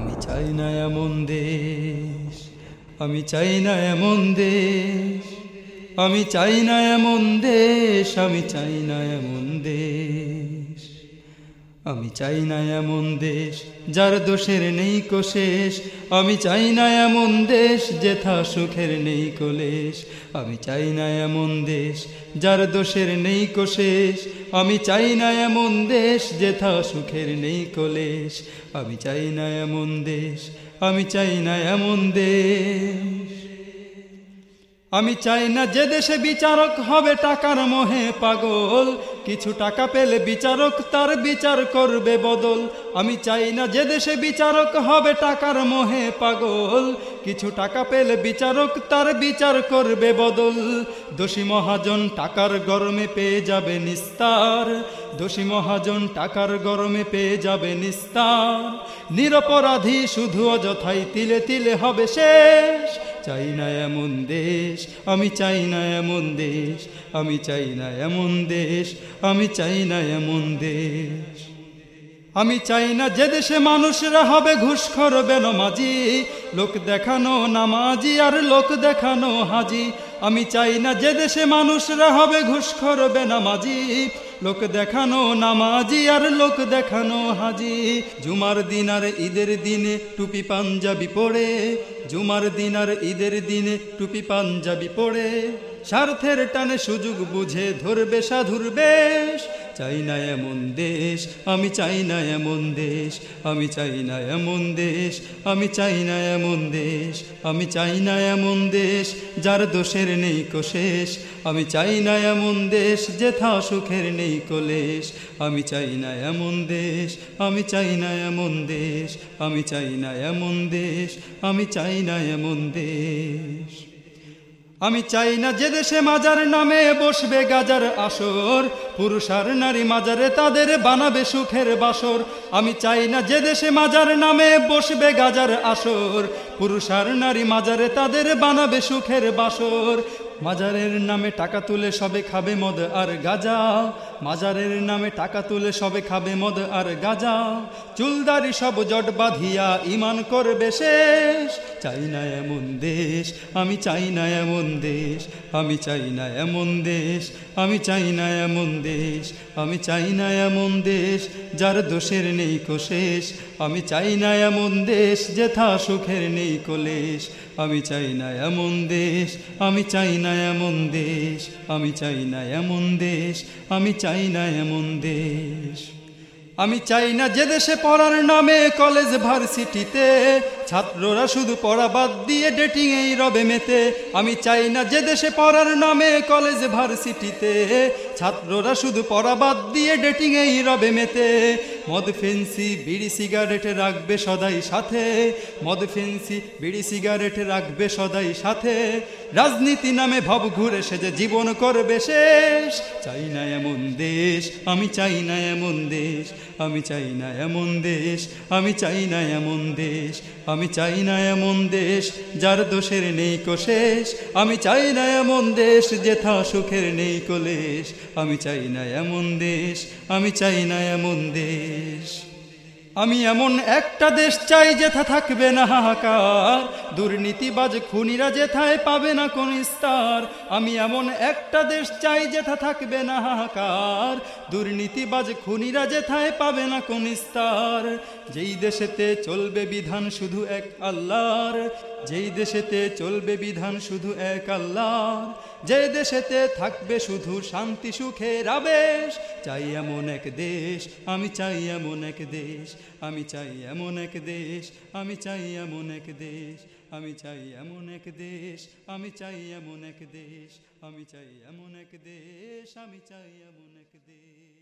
আমি চাই না এমন দেশ, আমি চাই না এমন দেশ, আমি চাই না এমন দেশ, আমি চাই না এমন দেশ। আমি চাই না এমন দেশ যার দোষের নেই কোশেষ আমি চাই না এমন দেশ যেথা সুখের নেই কলেশ আমি চাই না এমন দেশ যার দোষের নেই কোশেষ আমি চাই না এমন দেশ যেথা সুখের নেই কলেশ আমি চাই না এমন দেশ, আমি চাই না এমন দেশ। আমি চাই না যে দেশে বিচারক হবে টাকার মোহে পাগল। কিছু টাকা পেলে বিচারক তার বিচার করবে বদল। আমি চাই না যে দেশে বিচারক হবে টাকার মোহে পাগল। কিছু টাকা পেলে বিচারক তার বিচার করবে বদল। দোষী মহাজন টাকার গরমে পেয়ে যাবে নিস্তার। দোষী মহাজন টাকার গরমে পেয়ে যাবে নিস্তার। নিরপরাধী শুধু অযথাই তিলে তিলে হবে শেষ। চাই না এমন দেশ, আমি চাই না এমন দেশ, আমি চাই না এমন দেশ, আমি চাই না এমন দেশ। আমি চাই না যে দেশে মানুষরা হবে ঘুষখোর বেনমাজি লোক দেখানো নামাজি আর লোক দেখানো হাজি। আমি চাই না যে দেশে মানুষরা হবে ঘুষখোর বেনামাজি লোক দেখানো নামাজি আর লোক দেখানো হাজি। জুমার দিন আর ঈদের দিনে টুপি পাঞ্জাবি পড়ে জুমার দিন আর ঈদের দিনে টুপি পাঞ্জাবি পড়ে স্বার্থের টানে সুযোগ বুঝে ধরবে, সাধুর বেশ। চাই না এমন দেশ আমি চাই না এমন দেশ আমি চাই না এমন দেশ আমি চাই না এমন দেশ আমি চাই না এমন দেশ যার দোষের নেই কোশেষ আমি চাই না এমন দেশ যেথা সুখের নেই কোলেশ আমি চাই না এমন দেশ আমি চাই না এমন দেশ আমি চাই না এমন দেশ আমি চাই না এমন দেশ আমি চাই না যে দেশে মাজার নামে বসবে গাজার আসর পুরুষ আর নারী মাজারে তাদের বানাবে সুখের বাসর। আমি চাই না যে দেশে মাজার নামে বসবে গাজার আসর পুরুষ আর নারী মাজারে তাদের বানাবে সুখের বাসর। মাজারের নামে টাকা তুলে সবে খাবে মদ আর গাজা। মাজারের নামে টাকা তুলে সবে খাবে মদ আর গাজা। চুলদারি সব জট বাঁধিয়া ইমান করবে শেষ। চাই না এমন দেশ, আমি চাই না এমন দেশ, আমি চাই না এমন দেশ, আমি চাই না এমন দেশ। আমি চাই না এমন দেশ যার দোষের নেই কোশেষ আমি চাই না এমন দেশ যেথা সুখের নেই কোলেশ আমি চাই না এমন দেশ, আমি চাই না এমন দেশ। আমি চাই না এমন দেশ, আমি চাই না এমন দেশ। আমি চাই না যে দেশে পড়ার নামে কলেজ ভার্সিটিতে। ছাত্ররা শুধু পড়া বাদ দিয়ে ডেটিং এই রবে মেতে। আমি চাই না যে দেশে পড়ার নামে কলেজ ভার্সিটিতে ছাত্ররা শুধু পড়া বাদ দিয়ে ডেটিং এই রবে মেতে। মদ, ফেন্সি, বিড়ি সিগারেট রাখবে সদাই সাথে। মদ, ফেন্সি, বিড়ি সিগারেট রাখবে সদাই সাথে। রাজনীতি নামে ভব ঘুরে সে যে জীবন করবে শেষ। চাই না এমন দেশ, আমি চাই না এমন দেশ, আমি চাই না এমন দেশ, আমি চাই না এমন দেশ আমি চাই না এমন দেশ যার দোষের নেই কোশেষ আমি চাই না এমন দেশ যেথা সুখের নেই কলেশ আমি চাই না এমন দেশ, আমি চাই না এমন দেশ। আমি এমন একটা দেশ চাই যেথা থাকবে না হাহাকার। দুর্নীতিবাজ খুনিরা যেথায় পাবে না কোন স্তর। আমি এমন একটা দেশ চাই যেথা থাকবে না হাহাকার। দুর্নীতিবাজ খুনিরা যেথায় পাবে না কোন স্তর। যেই দেশেতে চলবে বিধান শুধু এক আল্লাহর। যেই দেশেতে চলবে বিধান শুধু এক আল্লাহর। যে দেশেতে থাকবে শুধু শান্তি, সুখের আবেশ। চাই এমন এক দেশ, আমি চাই এমন এক দেশ। আমি চাই এমন এক দেশ, আমি চাই এমন এক দেশ, আমি চাই এমন এক দেশ, আমি চাই এমন এক দেশ, আমি চাই এমন এক দেশ, আমি চাই এমন এক দেশ।